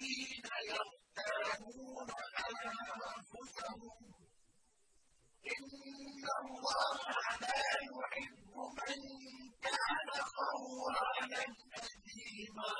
الذين يختارون أنفسهم. إن الله لا يحب من كان أثيما.